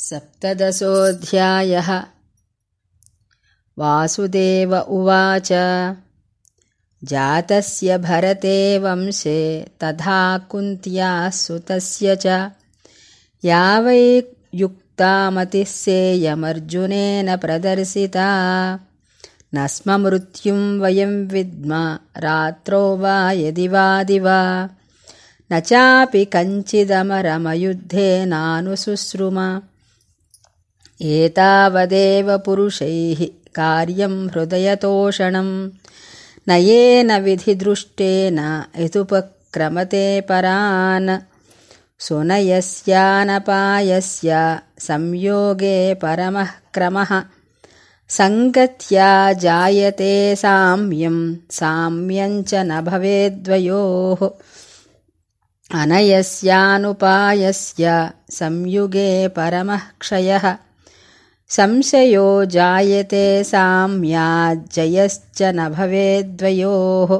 सप्तदशोऽध्यायः। वासुदेव उवाच जातस्य भरते वंशे तथा कुन्त्याः सुतस्य च। या वै युक्तामतिः प्रदर्शिता। न स्म मृत्युं वयं विद्म रात्रौ वा यदि वा दिवा न चापि कञ्चिदमरमयुद्धेनानुशुश्रुम एतावदेव पुरुषैः कार्यं हृदयतोषणं न येन विधिदृष्टेन यदुपक्रमते परान्। सुनयस्यानपायस्य संयोगे परमः क्रमः। सङ्गत्या जायते साम्यं साम्यञ्च न भवेद्वयोः। अनयस्यानुपायस्य संयुगे परमः क्षयः संशयो जायते साम्याज्जयश्च न भवेद्वयोः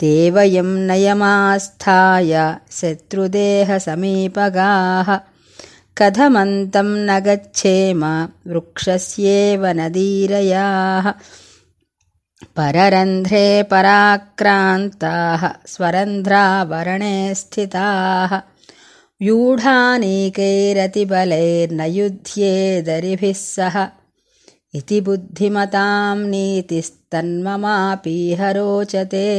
ते वयं नयमास्थाय शत्रुदेहसमीपगाः कथमन्तं न गच्छेम वृक्षस्येव नदीरयाः पररन्ध्रे पराक्रान्ताः स्वरन्ध्रावरणे स्थिताः व्यूढानीकैरतिबलैर्न युध्येदरिभिः सह। इति बुद्धिमतां नीतिस्तन्ममापीह रोचते